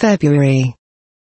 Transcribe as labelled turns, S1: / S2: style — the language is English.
S1: February.